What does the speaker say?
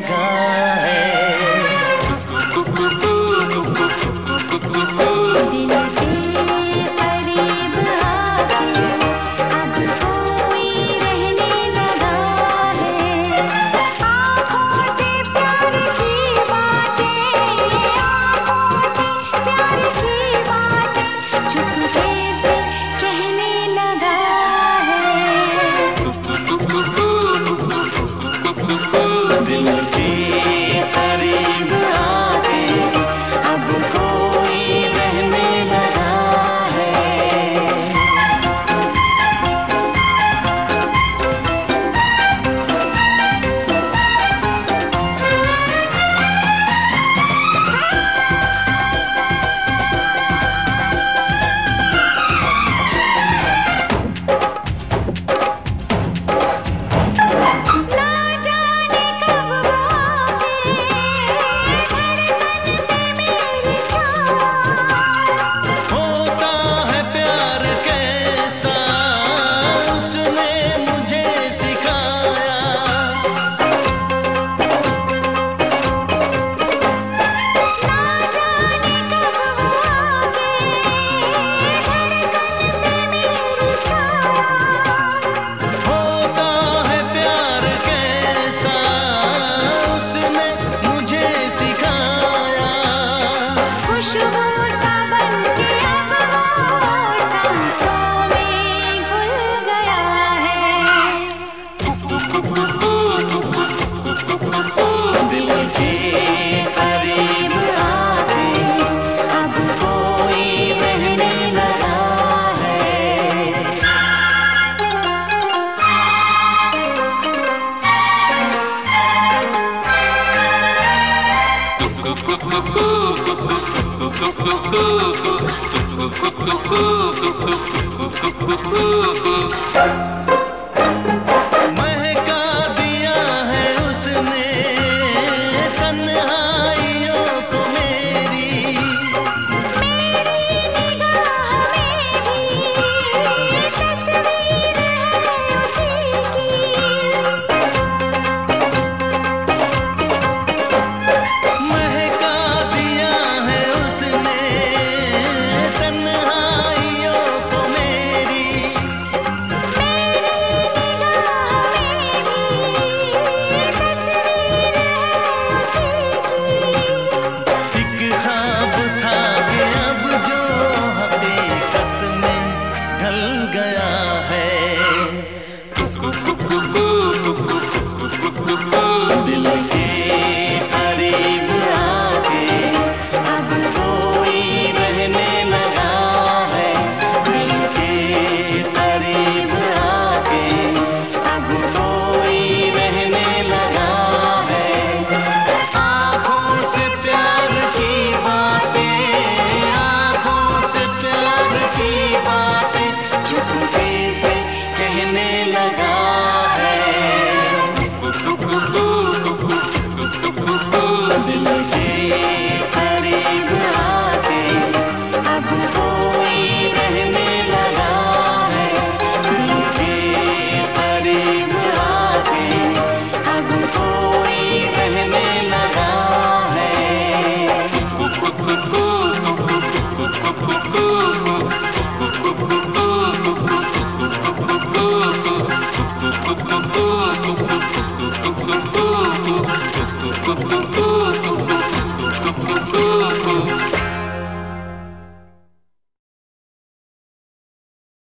God.